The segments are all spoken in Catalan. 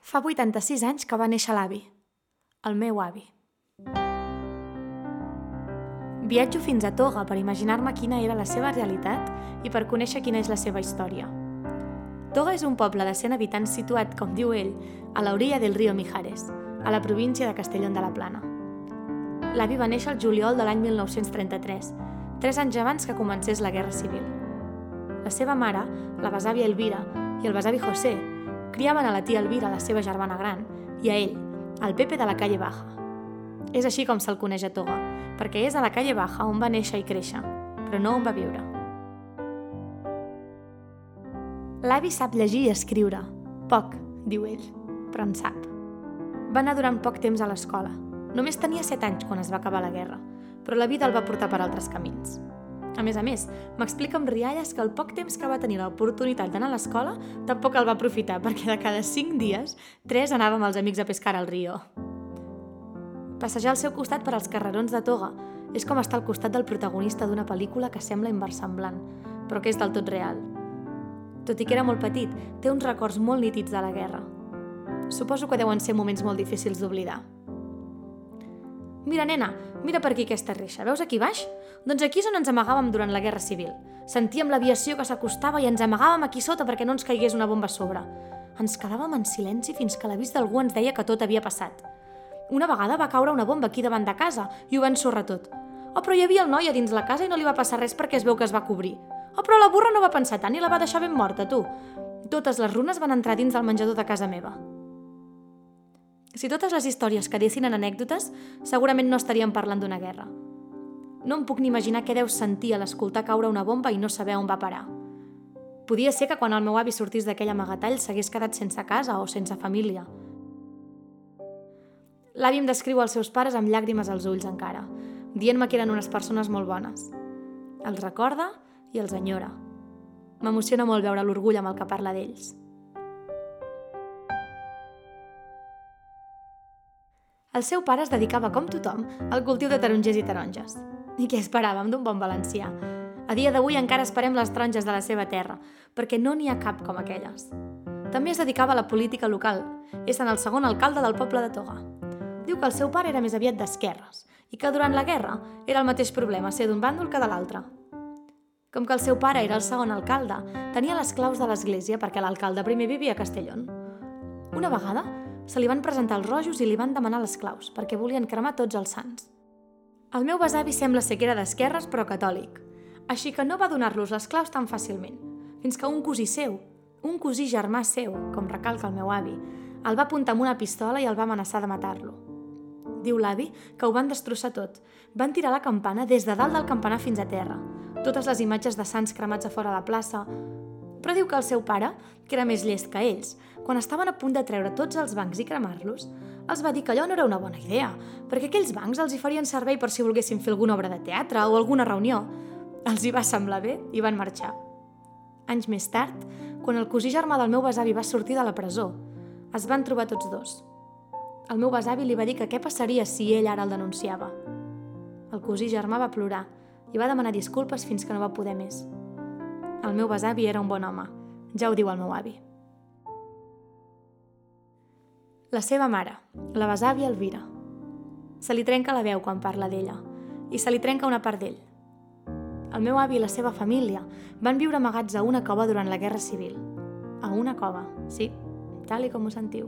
Fa 86 anys que va néixer l'avi, el meu avi. Viatjo fins a Toga per imaginar-me quina era la seva realitat i per conèixer quina és la seva història. Toga és un poble de 100 habitants situat, com diu ell, a l'orilla del riu Mijares, a la província de Castellón de la Plana. L'avi va néixer el juliol de l'any 1933, tres anys abans que comencés la Guerra Civil. La seva mare, la besàvia Elvira, i el besavi José criaven a la tia Elvira, la seva germana gran, i a ell, el Pepe de la calle Baja. És així com se'l coneix a Toga, perquè és a la calle Baja on va néixer i créixer, però no on va viure. L'avi sap llegir i escriure. Poc, diu ell, però en sap. Va anar durant poc temps a l'escola. Només tenia 7 anys quan es va acabar la guerra, però la vida el va portar per altres camins. A més a més, m'explica amb rialles que el poc temps que va tenir l'oportunitat d'anar a l'escola tampoc el va aprofitar, perquè de cada 5 dies, 3 anàvem els amics a pescar al río. Passejar al seu costat per als carrerons de toga és com estar al costat del protagonista d'una pel·lícula que sembla inversemblant, però que és del tot real. Tot i que era molt petit, té uns records molt nítids de la guerra. Suposo que deuen ser moments molt difícils d'oblidar. Mira, nena, mira per aquí aquesta reixa. Veus aquí baix? Doncs aquí és on ens amagàvem durant la Guerra Civil. Sentíem l'aviació que s'acostava i ens amagàvem aquí sota perquè no ens caigués una bomba a sobre. Ens quedàvem en silenci fins que la vista d'algú ens deia que tot havia passat. Una vegada va caure una bomba aquí davant de casa i ho va ensorrar tot. Oh, però hi havia el noi a dins la casa i no li va passar res perquè es veu que es va cobrir. Oh, però la burra no va pensar tant i la va deixar ben morta, tu. Totes les runes van entrar dins del menjador de casa meva. Si totes les històries quedessin en anècdotes, segurament no estaríem parlant d'una guerra. No em puc ni imaginar què deus sentir a l'escoltar caure una bomba i no saber on va parar. Podia ser que quan el meu avi sortís d'aquell amagatall s'hagués quedat sense casa o sense família. L'avi em descriu els seus pares amb llàgrimes als ulls encara, dient-me que eren unes persones molt bones. Els recorda i els enyora. M'emociona molt veure l'orgull amb el que parla d'ells. El seu pare es dedicava, com tothom, al cultiu de tarongers i taronges. I què esperàvem d'un bon valencià? A dia d'avui encara esperem les taronges de la seva terra, perquè no n'hi ha cap com aquelles. També es dedicava a la política local, essent el segon alcalde del poble de Toga. Diu que el seu pare era més aviat d'esquerres i que durant la guerra era el mateix problema ser d'un bàndol que de l'altre. Com que el seu pare era el segon alcalde, tenia les claus de l'església perquè l'alcalde primer vivia a Castellón. Una vegada, se li van presentar els rojos i li van demanar les claus, perquè volien cremar tots els sants. El meu besavi sembla ser que era d'esquerres però catòlic, així que no va donar-los les claus tan fàcilment, fins que un cosí seu, un cosí germà seu, com recalca el meu avi, el va apuntar amb una pistola i el va amenaçar de matar-lo. Diu l'avi que ho van destrossar tot. Van tirar la campana des de dalt del campanar fins a terra. Totes les imatges de sants cremats a fora de la plaça, però diu que el seu pare, que era més llest que ells, quan estaven a punt de treure tots els bancs i cremar-los, els va dir que allò no era una bona idea, perquè aquells bancs els hi farien servei per si volguessin fer alguna obra de teatre o alguna reunió. Els hi va semblar bé i van marxar. Anys més tard, quan el cosí germà del meu besavi va sortir de la presó, es van trobar tots dos. El meu besavi li va dir que què passaria si ell ara el denunciava. El cosí germà va plorar i va demanar disculpes fins que no va poder més. El meu besavi era un bon home, ja ho diu el meu avi. La seva mare, la besàvia Elvira. Se li trenca la veu quan parla d'ella i se li trenca una part d'ell. El meu avi i la seva família van viure amagats a una cova durant la Guerra Civil. A una cova, sí, tal i com ho sentiu.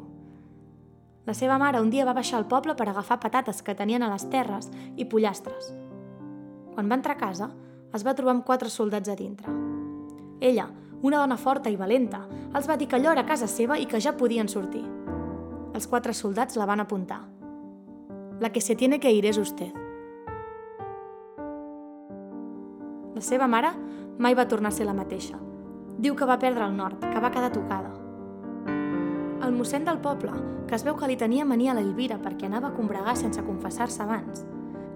La seva mare un dia va baixar al poble per agafar patates que tenien a les terres i pollastres. Quan va entrar a casa, es va trobar amb quatre soldats a dintre. Ella, una dona forta i valenta, els va dir que allò era casa seva i que ja podien sortir. Els quatre soldats la van apuntar. La que se tiene que ir és usted. La seva mare mai va tornar a ser la mateixa. Diu que va perdre el nord, que va quedar tocada. El mossèn del poble, que es veu que li tenia mania a l'Elvira perquè anava a combregar sense confessar-se abans,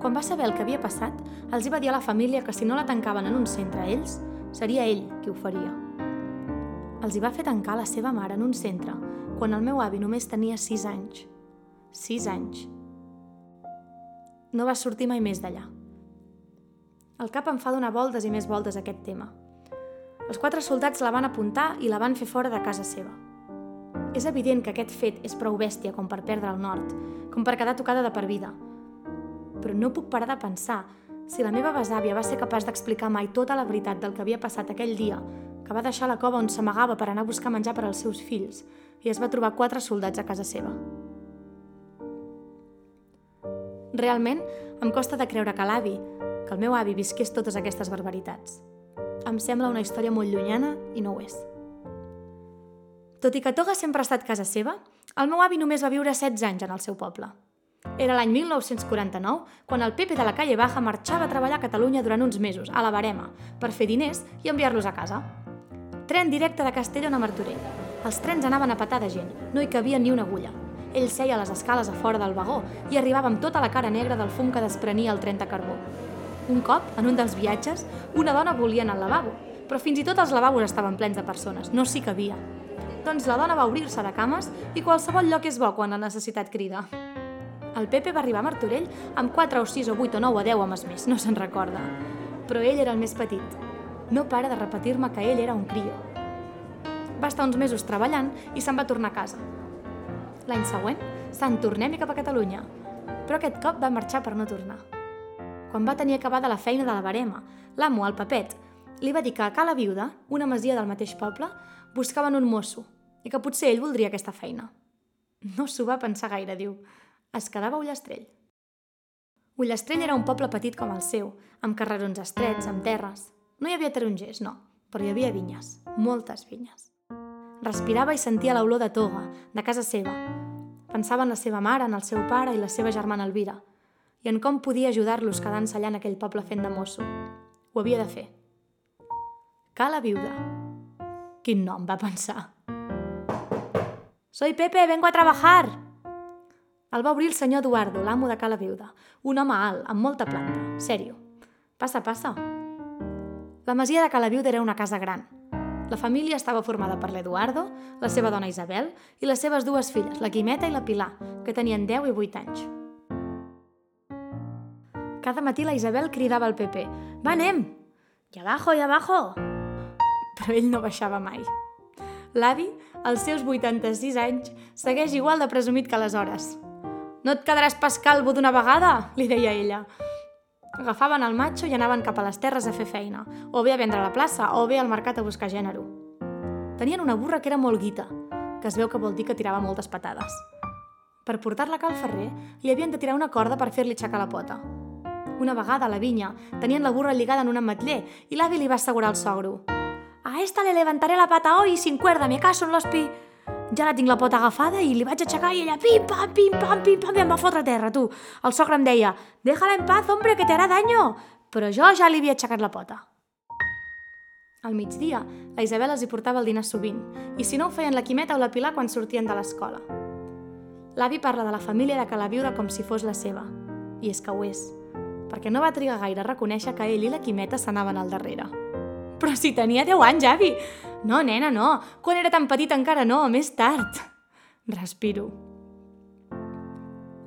quan va saber el que havia passat, els hi va dir a la família que si no la tancaven en un centre ells, Seria ell qui ho faria. Els hi va fer tancar la seva mare en un centre quan el meu avi només tenia 6 anys. 6 anys. No va sortir mai més d'allà. El cap em fa donar voltes i més voltes aquest tema. Els quatre soldats la van apuntar i la van fer fora de casa seva. És evident que aquest fet és prou bèstia com per perdre el nord, com per quedar tocada de per vida. Però no puc parar de pensar si la meva besàvia va ser capaç d'explicar mai tota la veritat del que havia passat aquell dia, que va deixar la cova on s'amagava per anar a buscar menjar per als seus fills i es va trobar quatre soldats a casa seva. Realment, em costa de creure que l'avi, que el meu avi visqués totes aquestes barbaritats. Em sembla una història molt llunyana i no ho és. Tot i que Toga sempre ha estat casa seva, el meu avi només va viure 16 anys en el seu poble. Era l'any 1949 quan el Pepe de la Calle Baja marxava a treballar a Catalunya durant uns mesos, a la Barema, per fer diners i enviar-los a casa. Tren directe de Castellón a Martorell. Els trens anaven a patar de gent, no hi cabia ni una agulla. Ell seia a les escales a fora del vagó i arribava amb tota la cara negra del fum que desprenia el tren de carbó. Un cop, en un dels viatges, una dona volia anar al lavabo, però fins i tot els lavabos estaven plens de persones, no s'hi cabia. Doncs la dona va obrir-se de cames i qualsevol lloc és bo quan la necessitat crida. El Pepe va arribar a Martorell amb 4 o 6 o 8 o 9 o 10 homes més, no se'n recorda. Però ell era el més petit. No para de repetir-me que ell era un crio. Va estar uns mesos treballant i se'n va tornar a casa. L'any següent, se'n tornem cap a Catalunya. Però aquest cop va marxar per no tornar quan va tenir acabada la feina de la barema. L'amo, el Papet, li va dir que a Cala Viuda, una masia del mateix poble, buscaven un mosso i que potser ell voldria aquesta feina. No s'ho va pensar gaire, diu. Es quedava a Ullastrell. Ullastrell era un poble petit com el seu, amb carrerons estrets, amb terres. No hi havia tarongers, no, però hi havia vinyes, moltes vinyes. Respirava i sentia l'olor de toga, de casa seva. Pensava en la seva mare, en el seu pare i la seva germana Elvira – i en com podia ajudar-los quedant-se allà en aquell poble fent de mosso. Ho havia de fer. Cala viuda. Quin nom va pensar. Soy Pepe, vengo a trabajar! El va obrir el senyor Eduardo, l'amo de Cala Viuda, un home alt, amb molta planta, sèrio. Passa, passa. La masia de Cala Viuda era una casa gran. La família estava formada per l'Eduardo, la seva dona Isabel i les seves dues filles, la Quimeta i la Pilar, que tenien 10 i 8 anys. Cada matí la Isabel cridava al Pepe «Va, anem!» «I abajo, i abajo!» Però ell no baixava mai. L'avi, als seus 86 anys, segueix igual de presumit que aleshores. «No et quedaràs pas calvo d'una vegada?» li deia ella. Agafaven el matxo i anaven cap a les terres a fer feina, o bé a vendre a la plaça, o bé al mercat a buscar gènere. Tenien una burra que era molt guita, que es veu que vol dir que tirava moltes patades. Per portar-la cal ferrer, li havien de tirar una corda per fer-li aixecar la pota. Una vegada a la vinya tenien la burra lligada en un ametller i l'avi li va assegurar al sogro. A esta le levantaré la pata hoy sin cuerda, me caso en los pi... Ja la tinc la pota agafada i li vaig aixecar i ella pim, pam, pim, pam, pim, pam, i em va fotre a terra, tu. El sogre em deia, déjala en paz, hombre, que te hará daño. Però jo ja li havia aixecat la pota. Al migdia, la Isabel els hi portava el dinar sovint, i si no ho feien la Quimeta o la Pilar quan sortien de l'escola. L'avi parla de la família de Calaviuda com si fos la seva, i és que ho és perquè no va trigar gaire a reconèixer que ell i la Quimeta s'anaven al darrere. Però si tenia 10 anys, avi! No, nena, no. Quan era tan petit encara no, més tard. Respiro.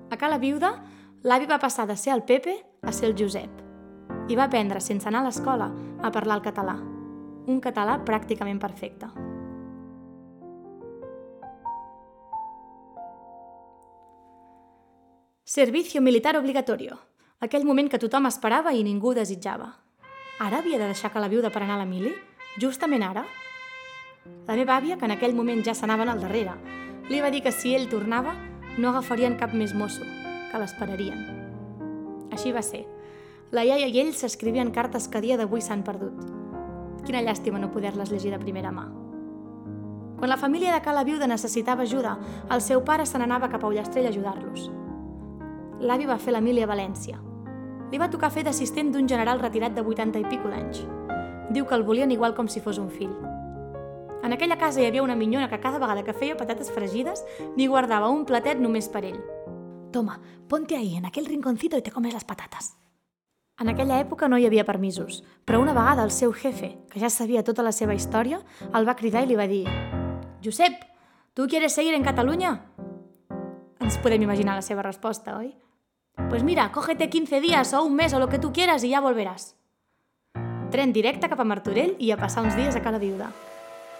A Cala Viuda, l'avi va passar de ser el Pepe a ser el Josep. I va aprendre, sense anar a l'escola, a parlar el català. Un català pràcticament perfecte. Servicio militar obligatorio aquell moment que tothom esperava i ningú desitjava. Ara havia de deixar que la viuda per anar a la mili? Justament ara? La meva àvia, que en aquell moment ja s'anaven al darrere, li va dir que si ell tornava no agafarien cap més mosso, que l'esperarien. Així va ser. La iaia i ell s'escrivien cartes que dia d'avui s'han perdut. Quina llàstima no poder-les llegir de primera mà. Quan la família de Cala Viuda necessitava ajuda, el seu pare se n'anava cap a Ullastrell a ajudar-los. L'avi va fer la mili a València, li va tocar fer d'assistent d'un general retirat de 80 i pico d'anys. Diu que el volien igual com si fos un fill. En aquella casa hi havia una minyona que cada vegada que feia patates fregides n'hi guardava un platet només per ell. Toma, ponte ahí, en aquel rinconcito y te comes las patates. En aquella època no hi havia permisos, però una vegada el seu jefe, que ja sabia tota la seva història, el va cridar i li va dir «Josep, tu quieres seguir en Catalunya?» Ens podem imaginar la seva resposta, oi? Pues mira, cógete 15 días o un mes o lo que tú quieras y ya volverás. Tren directe cap a Martorell i a passar uns dies a Cala Viuda.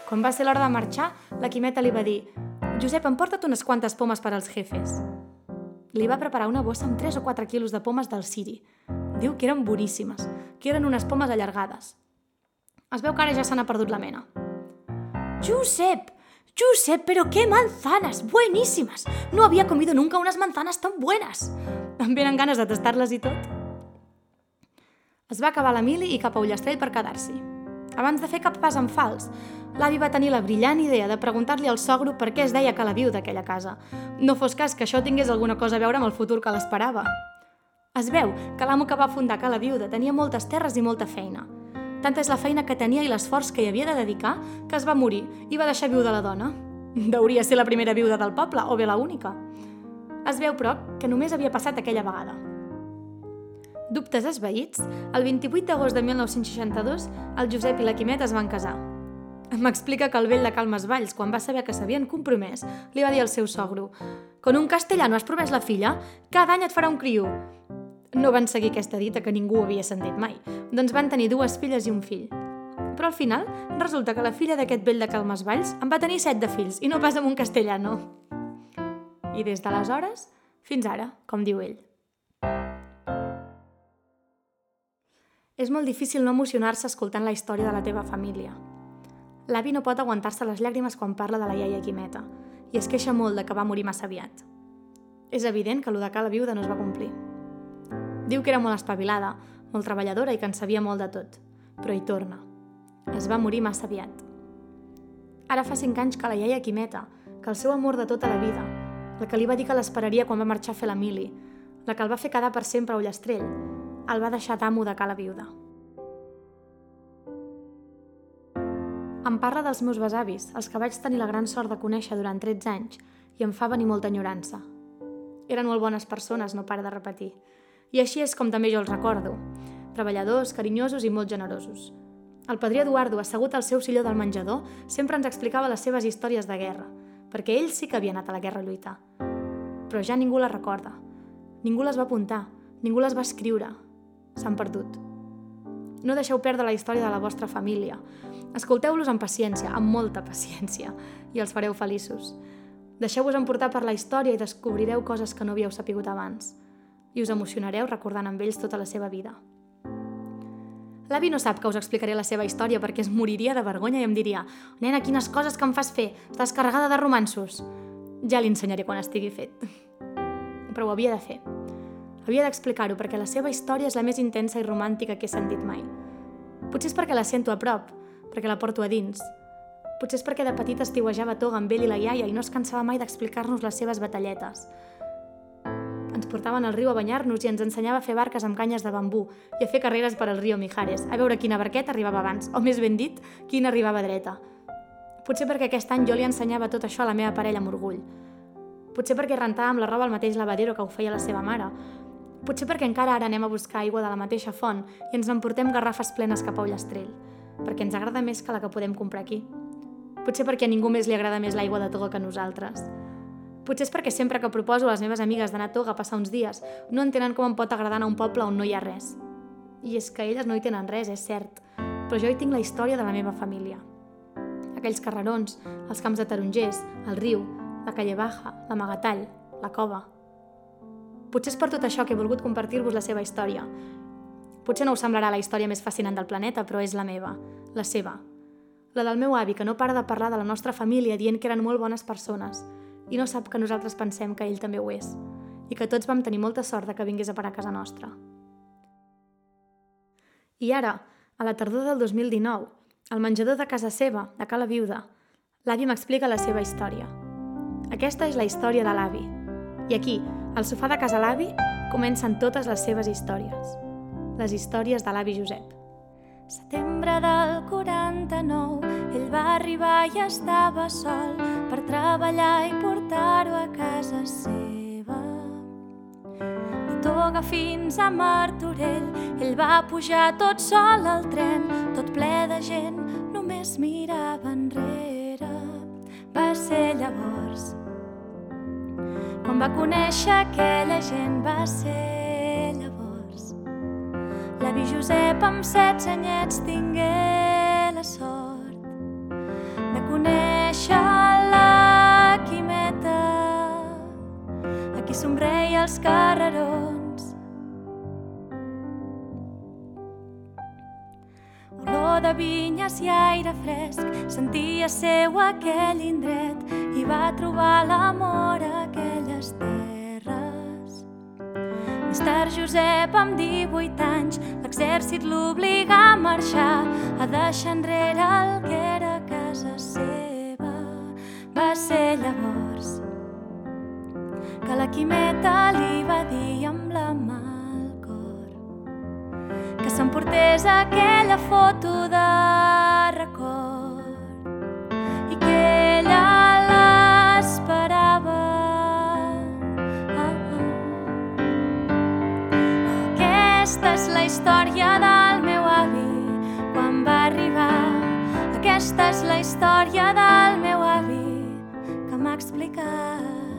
Quan va ser l'hora de marxar, la Quimeta li va dir Josep, emporta't unes quantes pomes per als jefes. Li va preparar una bossa amb 3 o 4 quilos de pomes del Siri. Diu que eren boníssimes, que eren unes pomes allargades. Es veu que ara ja se n'ha perdut la mena. Josep, Josep, pero qué manzanas, buenísimas. No había comido nunca unas manzanas tan buenas. Em venen ganes de tastar-les i tot. Es va acabar la mili i cap a Ullastrell per quedar-s'hi. Abans de fer cap pas en fals, l'avi va tenir la brillant idea de preguntar-li al sogro per què es deia que la viu d'aquella casa. No fos cas que això tingués alguna cosa a veure amb el futur que l'esperava. Es veu que l'amo que va fundar Cala Viuda tenia moltes terres i molta feina. Tanta és la feina que tenia i l'esforç que hi havia de dedicar que es va morir i va deixar viuda la dona. Deuria ser la primera viuda del poble, o bé la única. Es veu, però, que només havia passat aquella vegada. Dubtes esveïts, el 28 d'agost de 1962, el Josep i la Quimet es van casar. M'explica que el vell de Calmes Valls, quan va saber que s'havien compromès, li va dir al seu sogro «Con un castellano has promès la filla? Cada any et farà un criu!» No van seguir aquesta dita que ningú havia sentit mai, doncs van tenir dues filles i un fill. Però al final resulta que la filla d'aquest vell de Calmes Valls en va tenir set de fills i no pas amb un castellano. I des d'aleshores fins ara, com diu ell. És molt difícil no emocionar-se escoltant la història de la teva família. L'avi no pot aguantar-se les llàgrimes quan parla de la iaia Quimeta i es queixa molt de que va morir massa aviat. És evident que lo de cala viuda no es va complir. Diu que era molt espavilada, molt treballadora i que en sabia molt de tot. Però hi torna. Es va morir massa aviat. Ara fa cinc anys que la iaia Quimeta, que el seu amor de tota la vida, la que li va dir que l'esperaria quan va marxar a fer la mili, la que el va fer quedar per sempre a Ullastrell, el va deixar d'amo de cala viuda. Em parla dels meus besavis, els que vaig tenir la gran sort de conèixer durant 13 anys, i em fa venir molta enyorança. Eren molt bones persones, no para de repetir, i així és com també jo els recordo. Treballadors, carinyosos i molt generosos. El padrí Eduardo, assegut al seu silló del menjador, sempre ens explicava les seves històries de guerra, perquè ell sí que havia anat a la guerra a lluitar. Però ja ningú les recorda. Ningú les va apuntar, ningú les va escriure. S'han perdut. No deixeu perdre la història de la vostra família. Escolteu-los amb paciència, amb molta paciència, i els fareu feliços. Deixeu-vos emportar per la història i descobrireu coses que no havíeu sapigut abans i us emocionareu recordant amb ells tota la seva vida. L'avi no sap que us explicaré la seva història perquè es moriria de vergonya i em diria «Nena, quines coses que em fas fer! Estàs carregada de romansos!» Ja li ensenyaré quan estigui fet. Però ho havia de fer. Havia d'explicar-ho perquè la seva història és la més intensa i romàntica que he sentit mai. Potser és perquè la sento a prop, perquè la porto a dins. Potser és perquè de petita estiuejava toga amb ell i la iaia i no es cansava mai d'explicar-nos les seves batalletes ens portaven al riu a banyar-nos i ens ensenyava a fer barques amb canyes de bambú i a fer carreres per al riu Mijares, a veure quina barqueta arribava abans, o més ben dit, quina arribava dreta. Potser perquè aquest any jo li ensenyava tot això a la meva parella amb orgull. Potser perquè rentàvem la roba al mateix lavadero que ho feia la seva mare. Potser perquè encara ara anem a buscar aigua de la mateixa font i ens emportem garrafes plenes cap a Ullastrell, perquè ens agrada més que la que podem comprar aquí. Potser perquè a ningú més li agrada més l'aigua de Togo que a nosaltres. Potser és perquè sempre que proposo a les meves amigues d'anar a Toga a passar uns dies, no entenen com em pot agradar anar a un poble on no hi ha res. I és que elles no hi tenen res, és cert, però jo hi tinc la història de la meva família. Aquells carrerons, els camps de tarongers, el riu, la calle baja, la magatall, la cova... Potser és per tot això que he volgut compartir-vos la seva història. Potser no us semblarà la història més fascinant del planeta, però és la meva, la seva. La del meu avi, que no para de parlar de la nostra família dient que eren molt bones persones, i no sap que nosaltres pensem que ell també ho és i que tots vam tenir molta sort de que vingués a parar a casa nostra. I ara, a la tardor del 2019, al menjador de casa seva, de Cala Viuda, l'avi m'explica la seva història. Aquesta és la història de l'avi. I aquí, al sofà de casa l'avi, comencen totes les seves històries. Les històries de l'avi Josep. Setembre del 49, ell va arribar i estava sol per treballar i portar-ho a casa seva. De Toga fins a Martorell, ell va pujar tot sol al tren, tot ple de gent, només mirava enrere. Va ser llavors, quan va conèixer aquella gent, va ser L'avi Josep amb set anyets tingué la sort somreia als carrerons. Olor de vinyes i aire fresc, sentia seu aquell indret i va trobar l'amor a aquelles terres. Més tard Josep, amb 18 anys, l'exèrcit l'obliga a marxar, a deixar enrere el que era casa seva. Va ser llavors Quimeta li va dir amb la mà al cor que s'emportés aquella foto de record i que ella l'esperava. Ah, ah. Aquesta és la història del meu avi quan va arribar. Aquesta és la història del meu avi que m'ha explicat.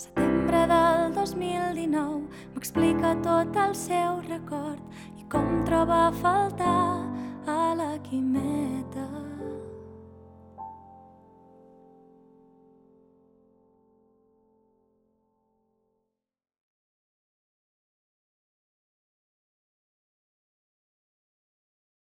Setembre del 2019 m'explica tot el seu record i com troba a faltar a la Quimeta.